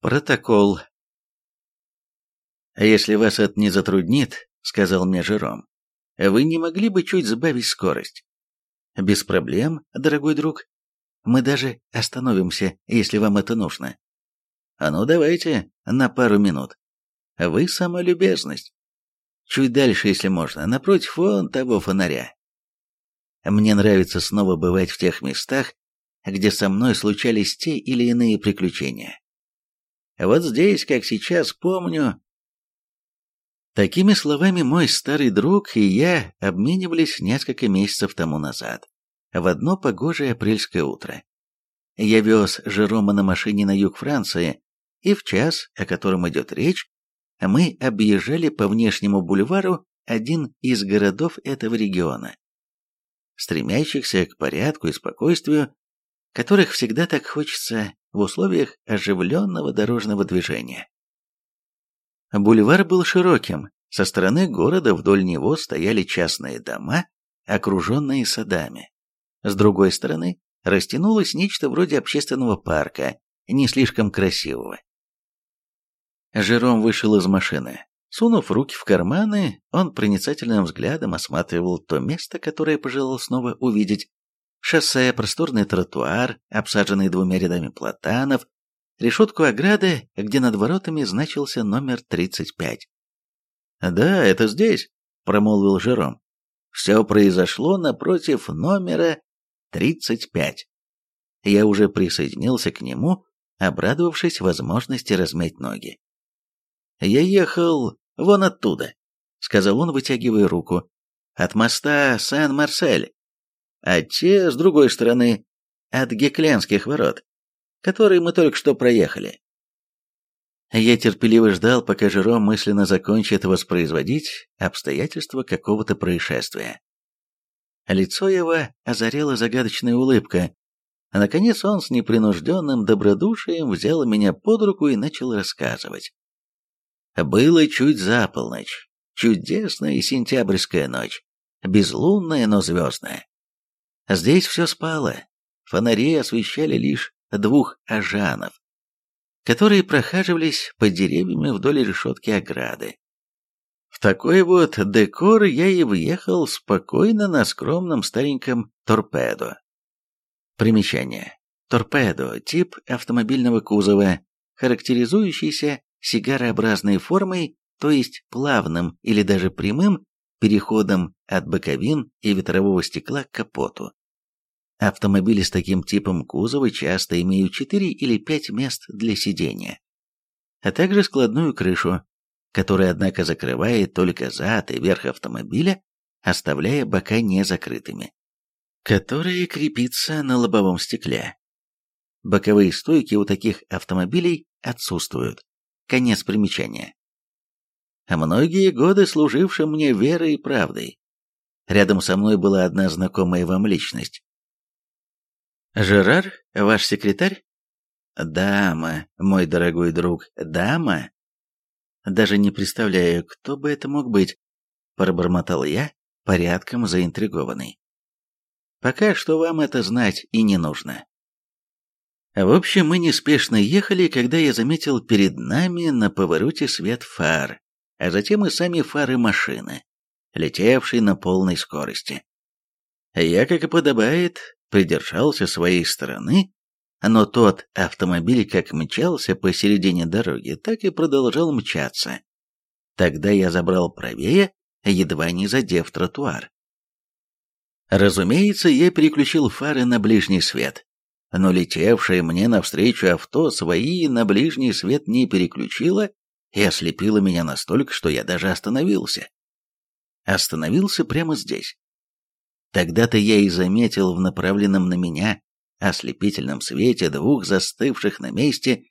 Протокол. «А «Если вас это не затруднит», — сказал мне Жером, — «вы не могли бы чуть сбавить скорость?» «Без проблем, дорогой друг. Мы даже остановимся, если вам это нужно». «А ну давайте, на пару минут. Вы сама любезность. Чуть дальше, если можно, напротив вон того фонаря. Мне нравится снова бывать в тех местах, где со мной случались те или иные приключения. Вот здесь, как сейчас помню, Такими словами мой старый друг и я обменивались несколько месяцев тому назад, в одно погожее апрельское утро. Я вез Жерома на машине на юг Франции, и в час, о котором идет речь, мы объезжали по внешнему бульвару один из городов этого региона, стремящихся к порядку и спокойствию, которых всегда так хочется в условиях оживленного дорожного движения. Бульвар был широким, со стороны города вдоль него стояли частные дома, окруженные садами. С другой стороны растянулось нечто вроде общественного парка, не слишком красивого. Жером вышел из машины. Сунув руки в карманы, он проницательным взглядом осматривал то место, которое пожелал снова увидеть. Шоссе, просторный тротуар, обсаженный двумя рядами платанов, решетку ограды, где над воротами значился номер 35. «Да, это здесь», — промолвил Жером. «Все произошло напротив номера 35». Я уже присоединился к нему, обрадовавшись возможности размять ноги. «Я ехал вон оттуда», — сказал он, вытягивая руку, — «от моста Сан-Марсель, а те, с другой стороны, от Геклянских ворот который мы только что проехали. Я терпеливо ждал, пока Жером мысленно закончит воспроизводить обстоятельства какого-то происшествия. Лицо его озарила загадочная улыбка, а наконец он с непринужденным добродушием взял меня под руку и начал рассказывать. Было чуть за полночь, чудесная сентябрьская ночь, безлунная, но звездная. Здесь все спало, фонари освещали лишь двух ажанов, которые прохаживались под деревьями вдоль решетки ограды. В такой вот декор я и въехал спокойно на скромном стареньком торпедо. Примечание. Торпедо – тип автомобильного кузова, характеризующийся сигарообразной формой, то есть плавным или даже прямым переходом от боковин и ветрового стекла к капоту. Автомобили с таким типом кузова часто имеют 4 или 5 мест для сидения, а также складную крышу, которая, однако, закрывает только зад и верх автомобиля, оставляя бока незакрытыми, которые крепится на лобовом стекле. Боковые стойки у таких автомобилей отсутствуют. Конец примечания. А многие годы служившим мне верой и правдой. Рядом со мной была одна знакомая вам личность, «Жерар, ваш секретарь?» «Дама, мой дорогой друг, дама!» «Даже не представляю, кто бы это мог быть», — пробормотал я, порядком заинтригованный. «Пока что вам это знать и не нужно». В общем, мы неспешно ехали, когда я заметил перед нами на повороте свет фар, а затем и сами фары машины, летевшей на полной скорости. Я, как и подобает, придержался своей стороны, но тот автомобиль как мчался посередине дороги, так и продолжал мчаться. Тогда я забрал правее, едва не задев тротуар. Разумеется, я переключил фары на ближний свет, но летевшее мне навстречу авто свои на ближний свет не переключило и ослепило меня настолько, что я даже остановился. Остановился прямо здесь. Тогда-то я и заметил в направленном на меня ослепительном свете двух застывших на месте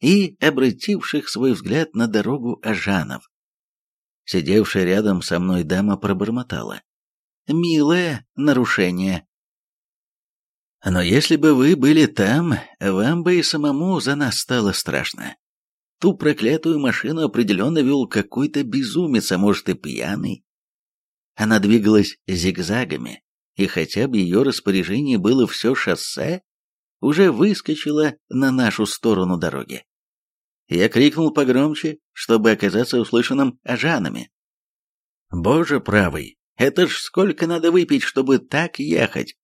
и обративших свой взгляд на дорогу Ажанов. Сидевшая рядом со мной дама пробормотала. «Милое нарушение». «Но если бы вы были там, вам бы и самому за нас стало страшно. Ту проклятую машину определенно вел какой-то безумец, а может и пьяный. Она двигалась зигзагами, и хотя бы ее распоряжение было все шоссе, уже выскочила на нашу сторону дороги. Я крикнул погромче, чтобы оказаться услышанным ажанами. «Боже правый, это ж сколько надо выпить, чтобы так ехать!»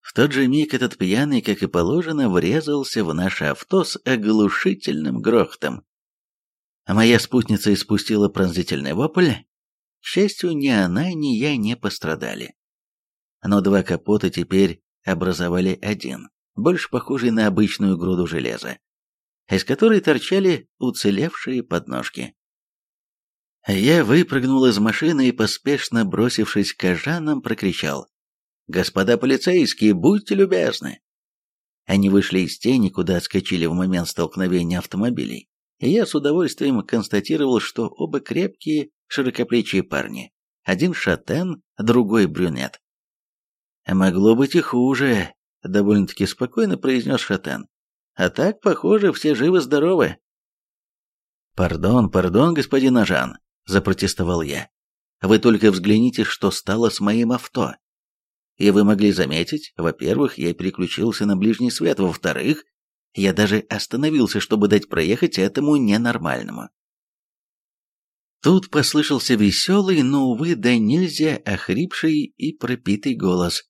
В тот же миг этот пьяный, как и положено, врезался в наше авто с оглушительным грохотом. Моя спутница испустила пронзительный вопль. К счастью, ни она, ни я не пострадали. Но два капота теперь образовали один, больше похожий на обычную груду железа, из которой торчали уцелевшие подножки. Я выпрыгнул из машины и, поспешно бросившись к кожанам, прокричал «Господа полицейские, будьте любезны!» Они вышли из тени, куда отскочили в момент столкновения автомобилей, и я с удовольствием констатировал, что оба крепкие, широкоплечие парни. Один шатен, другой брюнет. «Могло быть и хуже», — довольно-таки спокойно произнес шатен. «А так, похоже, все живы-здоровы». «Пардон, пардон, господин Ажан», — запротестовал я. «Вы только взгляните, что стало с моим авто. И вы могли заметить, во-первых, я переключился на ближний свет, во-вторых, я даже остановился, чтобы дать проехать этому ненормальному. Тут послышался веселый, но, увы, да нельзя охрипший и пропитый голос.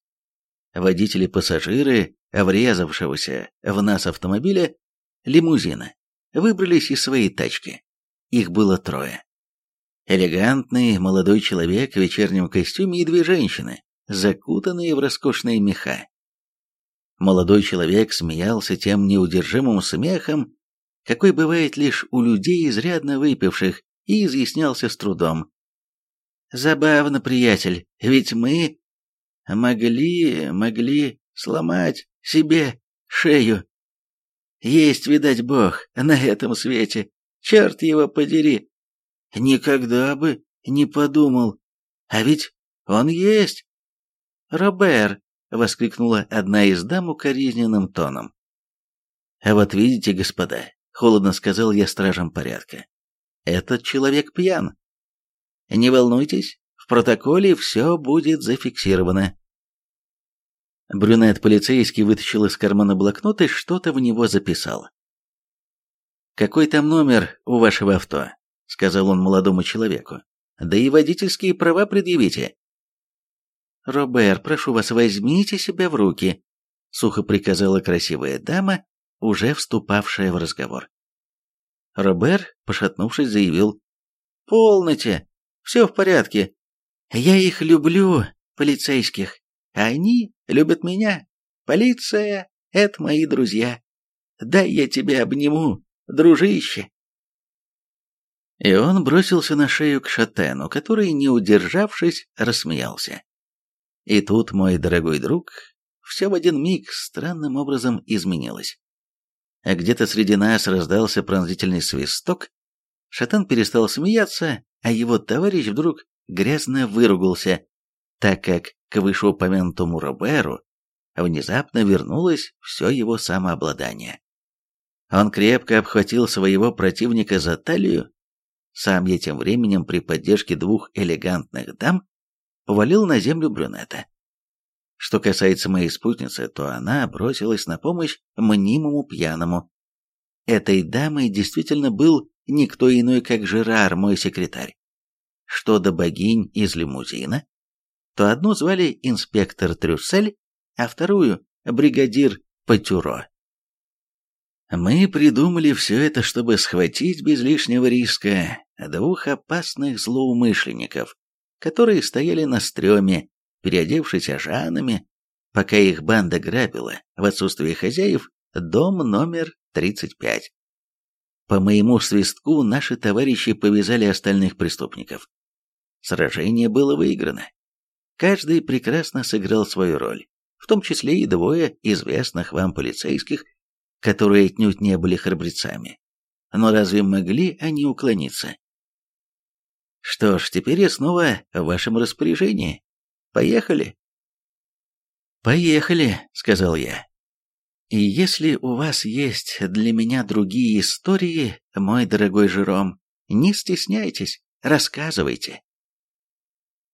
Водители-пассажиры, врезавшегося в нас автомобиля, лимузина, выбрались из своей тачки. Их было трое. Элегантный молодой человек в вечернем костюме и две женщины, закутанные в роскошные меха. Молодой человек смеялся тем неудержимым смехом, какой бывает лишь у людей, изрядно выпивших, и изъяснялся с трудом. «Забавно, приятель, ведь мы могли, могли сломать себе шею. Есть, видать, Бог на этом свете, черт его подери. Никогда бы не подумал, а ведь он есть. «Робер!» — воскликнула одна из дам укоризненным тоном. «А вот видите, господа», — холодно сказал я стражам порядка, — «этот человек пьян. Не волнуйтесь, в протоколе все будет зафиксировано». Брюнет-полицейский вытащил из кармана блокнот и что-то в него записал. «Какой там номер у вашего авто?» — сказал он молодому человеку. «Да и водительские права предъявите». «Робер, прошу вас, возьмите себя в руки», — сухо приказала красивая дама, уже вступавшая в разговор. Робер, пошатнувшись, заявил. «Полноте, все в порядке. Я их люблю, полицейских, а они любят меня. Полиция — это мои друзья. Дай я тебя обниму, дружище». И он бросился на шею к шатену, который, не удержавшись, рассмеялся. И тут, мой дорогой друг, все в один миг странным образом изменилось. А где-то среди нас раздался пронзительный свисток, Шатан перестал смеяться, а его товарищ вдруг грязно выругался, так как к вышеупомянутому Роберу внезапно вернулось все его самообладание. Он крепко обхватил своего противника за талию, сам я тем временем при поддержке двух элегантных дам повалил на землю брюнета. Что касается моей спутницы, то она бросилась на помощь мнимому пьяному. Этой дамой действительно был никто иной, как Жерар, мой секретарь. Что до богинь из лимузина, то одну звали инспектор Трюссель, а вторую — бригадир Патюро. Мы придумали все это, чтобы схватить без лишнего риска двух опасных злоумышленников, которые стояли на стреме, переодевшись ажанами, пока их банда грабила, в отсутствие хозяев, дом номер 35. По моему свистку наши товарищи повязали остальных преступников. Сражение было выиграно. Каждый прекрасно сыграл свою роль, в том числе и двое известных вам полицейских, которые отнюдь не были храбрецами. Но разве могли они уклониться? Что ж, теперь я снова в вашем распоряжении. Поехали. Поехали, сказал я. И если у вас есть для меня другие истории, мой дорогой Жером, не стесняйтесь, рассказывайте.